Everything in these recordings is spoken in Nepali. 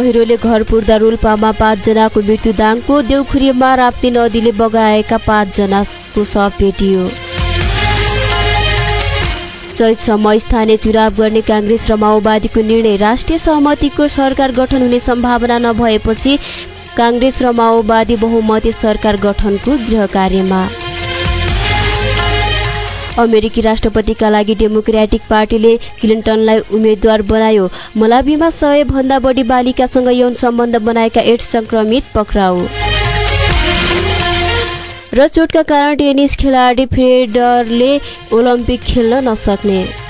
पहिरोले घर पुर्दा रोल्पामा पाँचजनाको मृत्युदाङको देउखुरीमा राप्ती नदीले बगाएका पाँचजनाको शव भेटियो। चैतसम्म स्थानीय चुनाव गर्ने काङ्ग्रेस र माओवादीको निर्णय राष्ट्रिय सहमतिको सरकार गठन हुने सम्भावना नभएपछि काङ्ग्रेस र माओवादी बहुमती सरकार गठनको गृह कार्यमा अमेरिकी राष्ट्रपतिका लागि डेमोक्रेटिक पार्टीले क्लिन्टनलाई उम्मेद्वार बनायो। मलावीमा सय भन्दा बढी बालिकासँग यौन सम्बन्ध बनाएका एड्स संक्रमित पक्राउ। र चोटका कारण टेनिस खेलाडी फेडरले ओलम्पिक खेल्न नसक्ने।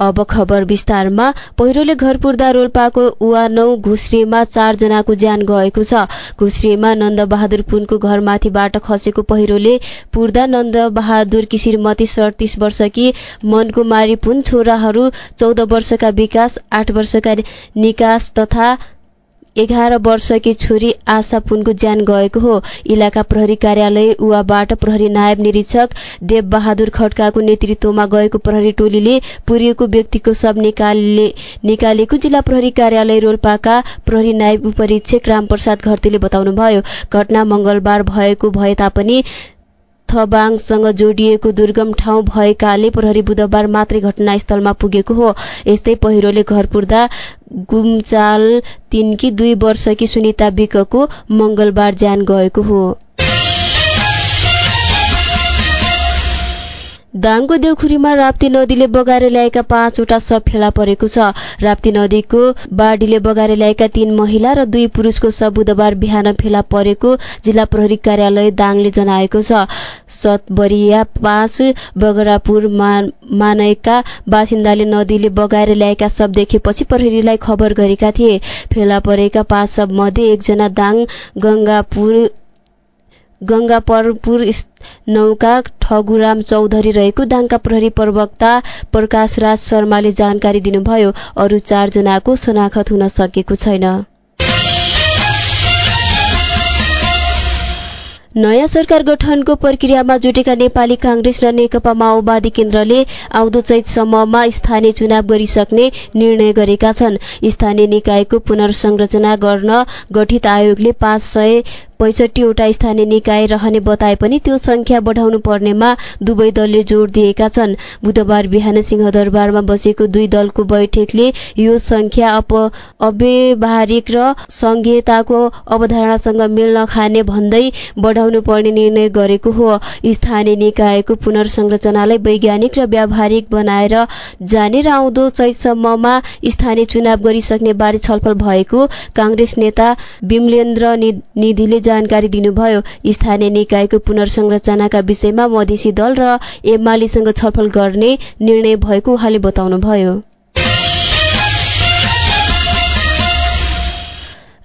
अब खबर विस्तारमा। पहिरोले घर पुर्दा रोल्पाको उवानौ घुस्रीमा चारजनाको ज्यान गएको छ। घुस्रीमा नन्दबहादुर पुनको घरमाथिबाट खसेको पहिरोले पुर्दा नन्दबहादुर किसिरमती सडतिस वर्षकी मनकुमारी पुन छोराहरू चौध वर्षका विकास आठ वर्षका निकास तथा एघार वर्षकी छोरी आशा पुनको ज्यान गएको हो। इलाका प्रहरी कार्यालय उवाबाट प्रहरी नायब निरीक्षक देवबहादुर खड्काको नेतृत्वमा गएको प्रहरी टोलीले पुरिएको व्यक्तिको शव निकालेको जिल्ला प्रहरी कार्यालय रोल्पाका प्रहरी नायब उपरीक्षक रामप्रसाद घरतीले बताउनुभयो। घटना मंगलबार भएको भए तापनि थबाङसँग जोडिएको दुर्गम ठाउँ भएकाले प्रहरी बुधबार मात्रै घटनास्थलमा पुगेको हो। यस्तै पहिरोले घर पुर्दा गुम्चाल तिनकी दुई वर्षकी सुनिता विकको मंगलबार ज्यान गएको हो। दाङको देउखुरीमा राप्ती नदीले बगाएर ल्याएका पाँचवटा शव फेला परेको छ। राप्ती नदीको बाढीले बगाएर ल्याएका तीन महिला र दुई पुरुषको शव बुधबार बिहान फेला परेको जिल्ला प्रहरी कार्यालय दाङले जनाएको छ। सतबरिया पाँच बगरापुर मानैका बासिन्दाले नदीले बगाएर ल्याएका शव देखेपछि प्रहरीलाई खबर गरेका थिए। फेला परेका पाँच शव मध्ये एकजना दाङ गंगापुर गंगापरपुर नौका ठगुराम चौधरी रहेको दाङका प्रहरी प्रवक्ता प्रकाश राज शर्माले जानकारी दिनुभयो अरू चारजनाको शनाखत हुन सकेको छैन। नयाँ सरकार गठनको प्रक्रियामा जुटेका नेपाली काङ्ग्रेस र नेकपा माओवादी केन्द्रले आउँदो चैतसम्ममा स्थानीय चुनाव गरिसक्ने निर्णय गरेका छन्। स्थानीय निकायको पुनर्संरचना गर्न गठित आयोगले पाँच सय पैसठीवटा स्थानीय निकाय रहने बताए पनि त्यो संख्या बढाउनु पर्नेमा दुवै दलले जोड़ दिएका छन्। बुधबार बिहान सिंहदरबारमा बसेको दुई दलको बैठकले यो संख्या अव्यवहारिक र संघीयताको अवधारणासँग मेल नखाने भन्दै बढाउनु पर्ने निर्णय गरेको हो। स्थानीय निकायको पुनर्संरचनालाई वैज्ञानिक र व्यावहारिक बनाएर जाने र आउँदो चैतसम्ममा स्थानीय चुनाव गरिसक्ने बारे छलफल भएको काङ्ग्रेस नेता विमलेन्द्र निधिले जानकारी दिनुभयो। स्थानीय निकायको पुनर्संरचनाका विषयमा मधेसी दल र एमालेसँग छलफल गर्ने निर्णय भएको उहाँले बताउनुभयो।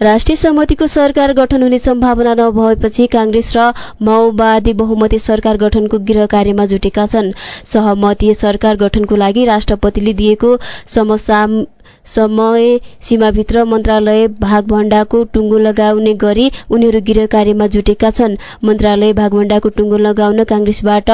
राष्ट्रिय सहमतिको सरकार गठन हुने सम्भावना नभएपछि काङ्ग्रेस र माओवादी बहुमती सरकार गठनको गृह कार्यमा जुटेका छन्। सहमतीय सरकार गठनको लागि राष्ट्रपतिले दिएको समय सीमाभित्र मन्त्रालय भागभण्डाको टुङ्गो लगाउने गरी उनीहरू गृह कार्यमा जुटेका छन्। मन्त्रालय भागभण्डाको टुङ्गो लगाउन काङ्ग्रेसबाट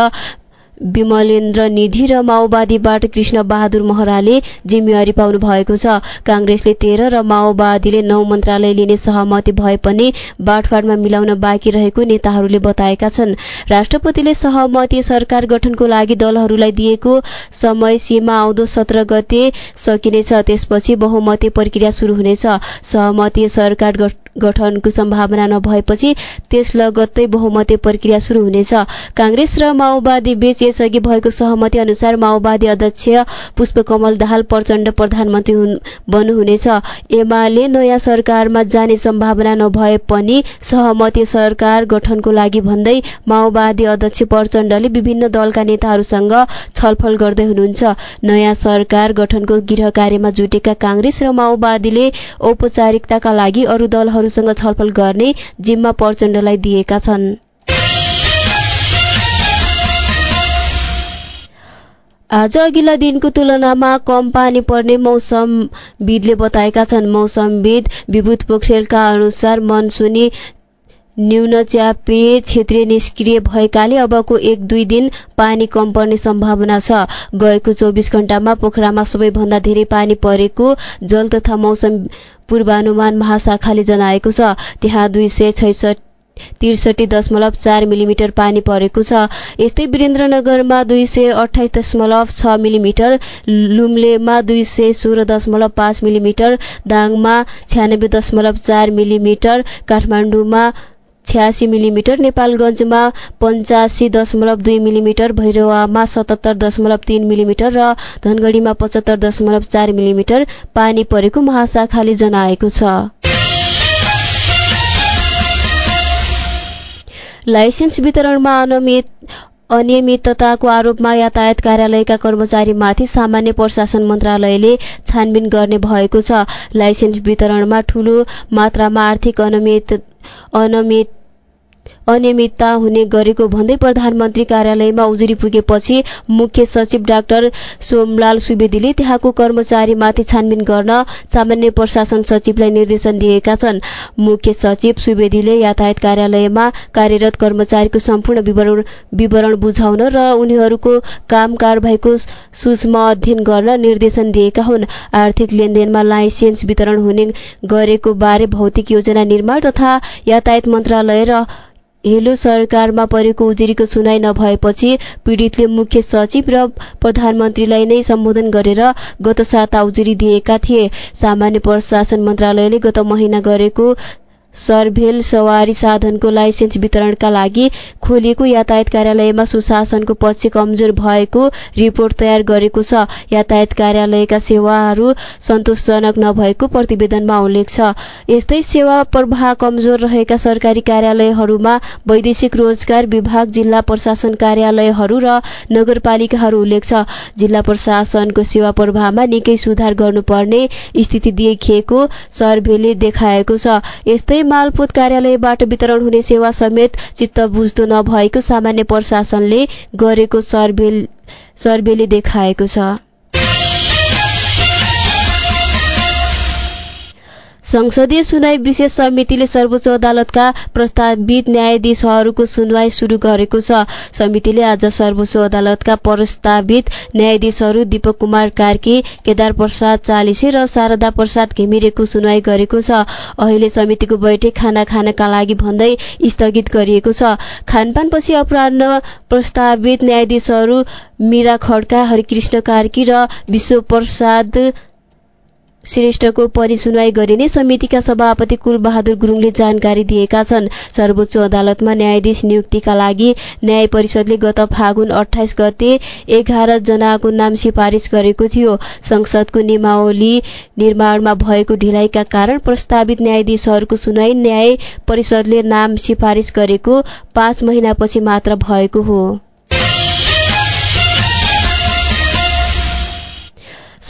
विमलेन्द्र निधि र माओवादीबाट कृष्ण बहादुर महराले जिम्मेवारी पाउनु भएको छ। काङ्ग्रेसले तेह्र र माओवादीले नौ मन्त्रालय लिने सहमति भए पनि बाँडफाँडमा मिलाउन बाँकी रहेको नेताहरूले बताएका छन्। राष्ट्रपतिले सहमति सरकार गठनको लागि दलहरूलाई दिएको समय सीमा आउँदो सत्र गते सकिनेछ। त्यसपछि बहुमती प्रक्रिया शुरू हुनेछ। सहमति सरकार गठनको सम्भावना नभएपछि त्यस लगत्तै बहुमती प्रक्रिया शुरू हुनेछ। काङ्ग्रेस र माओवादी बीच यसअघि भएको सहमति अनुसार माओवादी अध्यक्ष पुष्पकमल दाहाल प्रचण्ड प्रधानमन्त्री बन्नुहुनेछ। एमाले नयाँ सरकारमा जाने सम्भावना नभए पनि सहमति सरकार गठनको लागि भन्दै माओवादी अध्यक्ष प्रचण्डले विभिन्न दलका नेताहरूसँग छलफल गर्दै हुनुहुन्छ। नयाँ सरकार गठनको गृह कार्यमा जुटेका काङ्ग्रेस र माओवादीले औपचारिकताका लागि अरू दलहरूसँग छलफल गर्ने जिम्मा प्रचण्डलाई दिएका छन्। आज अघिल्ला दिनको तुलनामा कम पानी पर्ने मौसमविदले बताएका छन्। मौसमविद विभूत पोखरेलका अनुसार मनसुनी न्यून च्यापे क्षेत्रीय निष्क्रिय भएकाले अबको एक दुई दिन पानी कम पर्ने सम्भावना छ। गएको चौबिस घण्टामा पोखरामा सबैभन्दा धेरै पानी परेको जल तथा मौसम पूर्वानुमान महाशाखाले जनाएको छ। त्यहाँ दुई सय छैसठी त्रिसठी दशमलव चार मिलिमिटर पानी परेको छ। यस्तै वीरेन्द्रनगरमा दुई सय अठाइस दशमलव छ मिलिमिटर लुम्लेमा दुई सय सोह्र दशमलव पाँच मिलिमिटर दाङमा छ्यानब्बे दशमलव चार मिलिमिटर काठमाडौँमा छ्यासी मिलिमिटर नेपालगञ्जमा पञ्चासी दशमलव दुई मिलिमिटर भैरवामा सतहत्तर दशमलव तीन मिलिमिटर र धनगढीमा पचहत्तर दशमलव चार मिलिमिटर पानी परेको महाशाखाले जनाएको छ। लाइसेन्स वितरणमा अनियमितताको आरोपमा यातायात कार्यालयका कर्मचारीमाथि सामान्य प्रशासन मन्त्रालयले छानबिन गर्ने भएको छ। लाइसेन्स वितरणमा ठूलो मात्रामा आर्थिक अनियमित अनियमितता हुने गरेको भन्दै प्रधानमन्त्री कार्यालयमा उजुरी पुगेपछि मुख्य सचिव डाक्टर सोमलाल सुवेदीले त्यहाँको कर्मचारीमाथि छानबिन गर्न सामान्य प्रशासन सचिवलाई निर्देशन दिएका छन्। मुख्य सचिव सुवेदीले यातायात कार्यालयमा कार्यरत कर्मचारीको सम्पूर्ण विवरण बुझाउन र उनीहरूको काम कारवाहीको सूक्ष्म अध्ययन गर्न निर्देशन दिएका हुन्। आर्थिक लेनदेनमा लाइसेन्स वितरण हुने गरेको बारे भौतिक योजना निर्माण तथा यातायात मन्त्रालय र हेलो सरकारमा परेको उजुरीको सुनाई नभएपछि पीडितले मुख्य सचिव र प्रधानमन्त्रीलाई नै सम्बोधन गरेर गत साता उजुरी दिएका थिए। सामान्य प्रशासन मन्त्रालयले गत महिना गरेको सरभेल सवारी साधनको लाइसेन्स वितरणका लागि खोलिएको यातायात कार्यालयमा सुशासनको पक्ष कमजोर भएको रिपोर्ट तयार गरेको छ। यातायात कार्यालयका सेवाहरू सन्तोषजनक नभएको प्रतिवेदनमा उल्लेख छ। यस्तै सेवा प्रवाह कमजोर रहेका सरकारी कार्यालयहरूमा वैदेशिक रोजगार विभाग जिल्ला प्रशासन कार्यालयहरू र नगरपालिकाहरू उल्लेख छ। जिल्ला प्रशासनको सेवा प्रवाहमा निकै सुधार गर्नुपर्ने स्थिति देखिएको सर्भेले देखाएको छ। यस्तै मालपोत कार्यालयबाट वितरण हुने सेवा समेत चित्त बुझ्दो नभएको सामान्य प्रशासनले गरेको सर्भेले देखाएको छ। संसदीय सुनवाई विशेष समितिले सर्वोच्च अदालतका प्रस्तावित न्यायाधीशहरूको सुनवाई शुरू गरेको छ। समितिले आज सर्वोच्च अदालतका प्रस्तावित न्यायाधीशहरू दीपक कुमार कार्की केदार प्रसाद चालिसे र शारदा प्रसाद घिमिरेको सुनवाई गरेको छ। अहिले समितिको बैठक खाना खानका लागि भन्दै स्थगित गरिएको छ। खानपानपछि अपराह्न प्रस्तावित न्यायाधीशहरू मीरा खड्का हरिकृष्ण कार्की र विश्वप्रसाद श्रेष्ठको परिसुनवाई गरिने समितिका सभापति कुलबहादुर गुरुङले जानकारी दिएका छन्। सर्वोच्च अदालतमा न्यायाधीश नियुक्तिका लागि न्याय परिषदले गत फागुन अठाइस गते एघार जनाको नाम सिफारिस गरेको थियो। संसदको नियमावली निर्माणमा भएको ढिलाइका कारण प्रस्तावित न्यायाधीशहरूको सुनवाई न्याय परिषदले नाम सिफारिस गरेको पाँच महिनापछि मात्र भएको हो।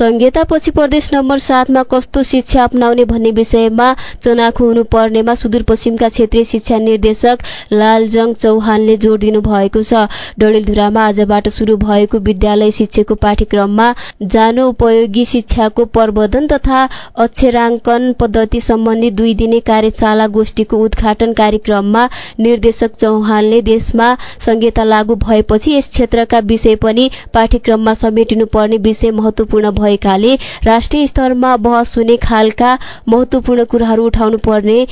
संहितापछि प्रदेश नम्बर सातमा कस्तो शिक्षा अप्नाउने भन्ने विषयमा चनाखो हुनुपर्नेमा सुदूरपश्चिमका क्षेत्रीय शिक्षा निर्देशक लालजङ चौहानले जोड दिनु भएको छ। डडेलधुरामा आजबाट सुरु भएको विद्यालय शिक्षाको पाठ्यक्रममा जानो उपयोगी शिक्षाको प्रवर्धन तथा अक्षराङ्कन पद्धति सम्बन्धी दुई दिने कार्यशाला गोष्ठीको उद्घाटन कार्यक्रममा निर्देशक चौहानले देशमा संहिता लागू भएपछि यस क्षेत्रका विषय पनि पाठ्यक्रममा समेटिनुपर्ने विषय महत्वपूर्ण भएकाले राष्ट्रिय स्तरमा बहस हुने खालका महत्वपूर्ण कुराहरू उठाउनु पर्ने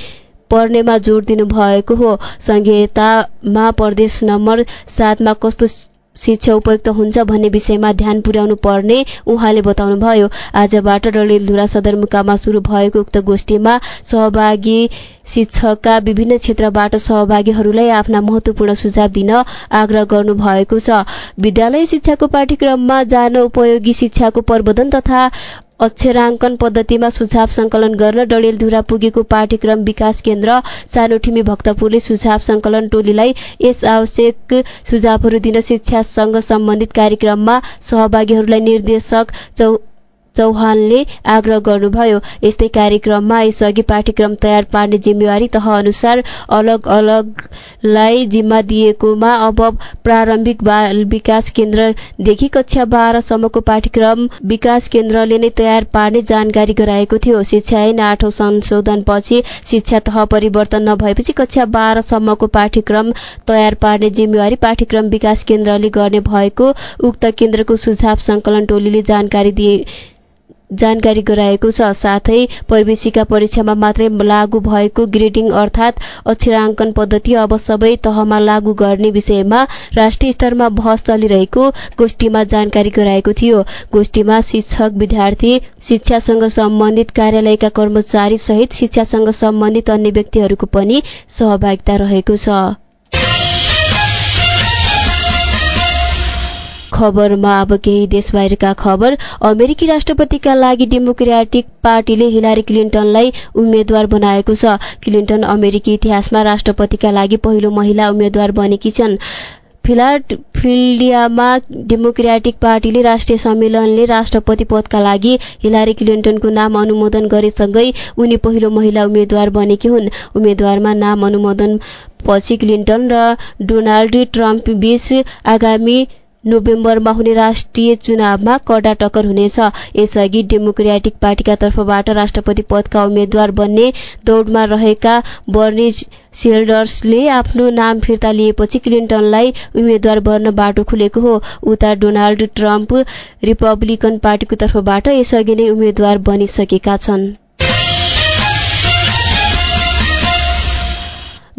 पर्नेमा जोड दिनु भएको हो। संहितामा प्रदेश नम्बर सातमा कस्तो शिक्षा उपयुक्त हुन्छ भन्ने विषयमा ध्यान पुर्याउनु पर्ने उहाँले बताउनुभयो। आजबाट डडेलधुरा सदरमुकाममा शुरू भएको उक्त गोष्ठीमा सहभागी शिक्षकका विभिन्न क्षेत्रबाट सहभागीहरूलाई आफ्ना महत्वपूर्ण सुझाव दिन आग्रह गर्नुभएको छ। विद्यालय शिक्षाको पाठ्यक्रममा जान उपयोगी शिक्षाको प्रवर्धन तथा अक्षराङ्कन पद्धतिमा सुझाव संकलन गर्न डडेलधुरा पुगेको पाठ्यक्रम विकास केन्द्र सानोठिमी भक्तपुरले सुझाव संकलन टोलीलाई यस आवश्यक सुझावहरू दिन शिक्षासँग सम्बन्धित कार्यक्रममा सहभागीहरूलाई निर्देशक चौहानले आग्रह गर्नुभयो यस्तै कार्यक्रममा यसअघि पाठ्यक्रम तयार पार्ने जिम्मेवारी तह अनुसार अलग अलगलाई जिम्मा दिएकोमा अब प्रारम्भिक बाल विकास केन्द्रदेखि कक्षा बाह्रसम्मको पाठ्यक्रम विकास केन्द्रले नै तयार पार्ने जानकारी गराएको थियो। शिक्षा ऐन आठौं संशोधनपछि शिक्षा तह परिवर्तन नभएपछि कक्षा बाह्रसम्मको पाठ्यक्रम तयार पार्ने जिम्मेवारी पाठ्यक्रम विकास केन्द्रले गर्ने भएको उक्त केन्द्रको सुझाव संकलन टोलीले जानकारी दिए जानकारी गराएको छ। साथै प्रवेशिका परीक्षामा मात्रै लागू भएको ग्रेडिङ अर्थात् अक्षराङ्कन पद्धति अब सबै तहमा लागू गर्ने विषयमा राष्ट्रिय स्तरमा बहस चलिरहेको गोष्ठीमा जानकारी गराएको थियो। गोष्ठीमा शिक्षक विद्यार्थी शिक्षासँग सम्बन्धित कार्यालयका कर्मचारी सहित शिक्षासँग सम्बन्धित अन्य व्यक्तिहरूको पनि सहभागिता रहेको छ। खबरमा अब केही देश बाहिरका खबर। अमेरिकी राष्ट्रपतिका लागि डेमोक्रेटिक पार्टीले हिलारी क्लिन्टनलाई उम्मेद्वार बनाएको छ। क्लिन्टन अमेरिकी इतिहासमा राष्ट्रपतिका लागि पहिलो महिला उम्मेद्वार बनेकी छन्। फिलाडेल्फियामा डेमोक्रेटिक पार्टीले राष्ट्रिय सम्मेलनले राष्ट्रपति पदका लागि हिलारी क्लिन्टनको नाम अनुमोदन गरेसँगै उनी पहिलो महिला उम्मेद्वार बनेकी हुन्। उम्मेद्वारमा नाम अनुमोदन पछि क्लिन्टन र डोनाल्ड ट्रम्प बीच आगामी नोभेम्बरमा हुने राष्ट्रिय चुनावमा कडा टक्कर हुनेछ। यसअघि डेमोक्रेटिक पार्टीका तर्फबाट राष्ट्रपति पदका उम्मेद्वार बन्ने दौडमा रहेका बर्नी सेल्डर्सले आफ्नो नाम फिर्ता लिएपछि क्लिन्टनलाई उम्मेद्वार बन्न बाटो खुलेको हो। उता डोनाल्ड ट्रम्प रिपब्लिकन पार्टीको तर्फबाट यसअघि नै उम्मेद्वार बनिसकेका छन्।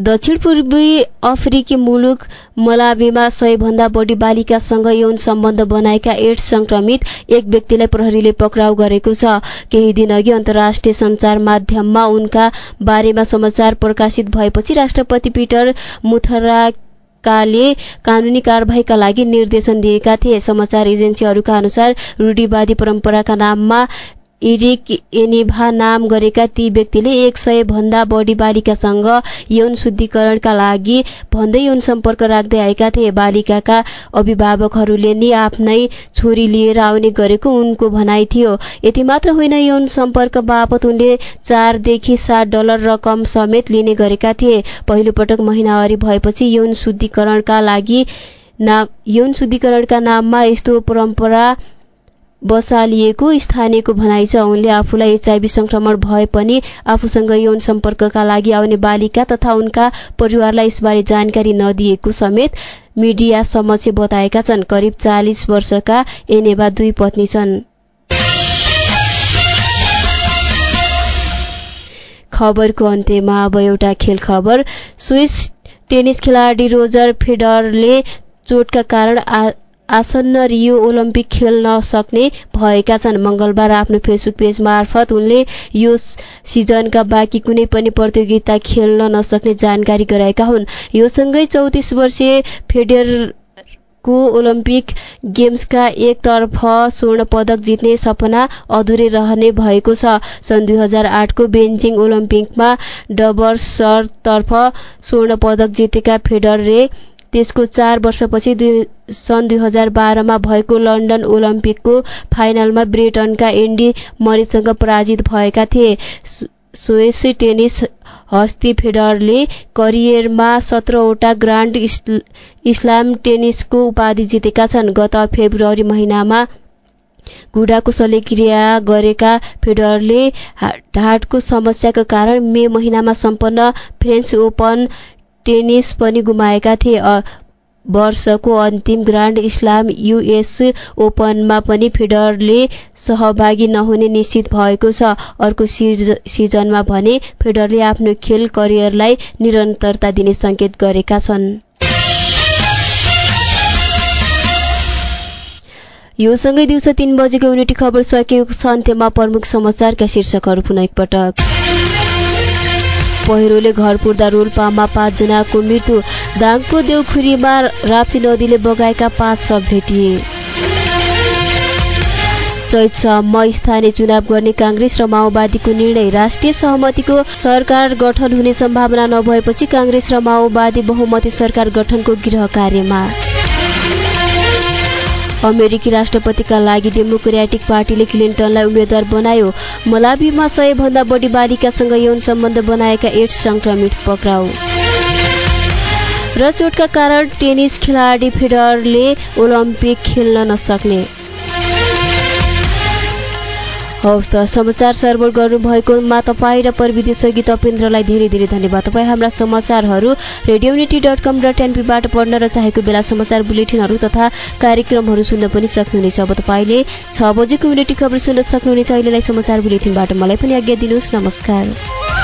दक्षिण पूर्वी अफ्रिकी मुलुक मलावीमा सयभन्दा बढी बालिकासँग यौन सम्बन्ध बनाएका एड्स संक्रमित एक व्यक्तिलाई प्रहरीले पक्राउ गरेको छ। केही दिनअघि अन्तर्राष्ट्रिय सञ्चार माध्यममा उनका बारेमा समाचार प्रकाशित भएपछि राष्ट्रपति पिटर मुथराकाले कानूनी कारवाहीका लागि निर्देशन दिएका थिए। समाचार एजेन्सीहरूका अनुसार रूढीवादी परम्पराका नाममा इरिक एनिभा नाम गरेका ती व्यक्तिले एक सय भन्दा बढी बालिकासँग यौन शुद्धिकरणका लागि भन्दै यौन सम्पर्क राख्दै आएका थिए। बालिकाका अभिभावकहरूले नि आफ्नै छोरी लिएर आउने गरेको उनको भनाइ थियो। यति मात्र होइन यौन सम्पर्क बापत उनले चारदेखि सात डलर रकम समेत लिने गरेका थिए। पहिलो पटक महिनावारी भएपछि यौन शुद्धिकरणका लागि यौन शुद्धिकरणका नाममा यस्तो परम्परा बसालिएको स्थानीयको भनाइ छ। उनले आफूलाई एचआईभी संक्रमण भए पनि आफूसँग यौन सम्पर्कका लागि आउने बालिका तथा उनका परिवारलाई यसबारे जानकारी नदिएको समेत मिडिया समक्ष बताएका छन्। करिब चालिस वर्षका एनेवा दुई पत्नी छन्। खबरको अन्त्यमा अब एउटा खेल खबर। स्विस टेनिस खेलाडी रोजर फेडरले चोटका कारण आसन्न रियो ओलम्पिक खेल्न सक्ने भएका छन्। मंगलबार आफ्नो फेसबुक पेज मार्फत उनले यो सिजनका बाँकी कुनै पनि प्रतियोगिता खेल्न नसक्ने जानकारी गराएका हुन्। यो सँगै चौतिस वर्षीय फेडेर को ओलम्पिक गेम्सका एकतर्फ स्वर्ण पदक जित्ने सपना अधुरै रहने भएको छ। सन् दुई हजार आठको बेन्जिङ ओलम्पिकमा डबर्सतर्फ स्वर्ण पदक जितेका फेडरले त्यसको चार वर्षपछि सन् दुई हजार बाह्रमा भएको लन्डन ओलम्पिकको फाइनलमा ब्रिटनका एन्डी मरिसँग पराजित भएका थिए। स्वेसी टेनिस हस्ती फेडरले करियरमा सत्रवटा ग्रान्ड इस्लाम टेनिसको उपाधि जितेका छन्। गत फेब्रुअरी महिनामा घुँडाको शल्यक्रिया गरेका फेडरले ढाडको समस्याको कारण मे महिनामा सम्पन्न फ्रेन्च ओपन टेनिस पनि गुमाएका थिए। वर्षको अन्तिम ग्रान्ड इस्लाम युएस ओपनमा पनि फेडरले सहभागी नहुने निश्चित भएको छ। अर्को सिजनमा भने फेडरले आफ्नो खेल करियरलाई निरन्तरता दिने संकेत गरेका छन्। यो सँगै दिउँसो तीन बजेको युनिटी खबर सकिएको छ। अन्त्यमा प्रमुख समाचारका शीर्षकहरू पुनः एकपटक। पहिरोले घर पुर्दा रोल्पामा पाँचजनाको मृत्यु दाङको देउखुरीमा राप्ती नदीले बगाएका पाँच शव भेटिए। चैतसम्म स्थानीय चुनाव गर्ने काङ्ग्रेस र माओवादीको निर्णय। राष्ट्रिय सहमतिको सरकार गठन हुने सम्भावना नभएपछि काङ्ग्रेस र माओवादी बहुमती सरकार गठनको गृह कार्यमा। अमेरिकी राष्ट्रपतिका लागि डेमोक्रेटिक पार्टीले क्लिन्टनलाई उम्मेद्वार बनायो। मलावीमा सयभन्दा बढी बालिकासँग यौन सम्बन्ध बनाएका एड्स संक्रमित पक्राउ। र चोटका कारण टेनिस खेलाडी फेडररले ओलम्पिक खेल्न नसक्ने। हवस् त समाचार सर्वर गर्नुभएकोमा तपाईँ र प्रविधि सहयोगी तपेन्द्रलाई धेरै धेरै धन्यवाद। तपाईँ हाम्रा समाचारहरू Radio Unity dot com dot एनपीबाट पढ्न र चाहेको बेला समाचार बुलेटिनहरू तथा कार्यक्रमहरू सुन्न पनि सक्नुहुनेछ। अब तपाईँले छ बजेको युनिटी खबर सुन्न सक्नुहुनेछ। अहिलेलाई समाचार बुलेटिनबाट मलाई पनि आज्ञा दिनुहोस्। नमस्कार।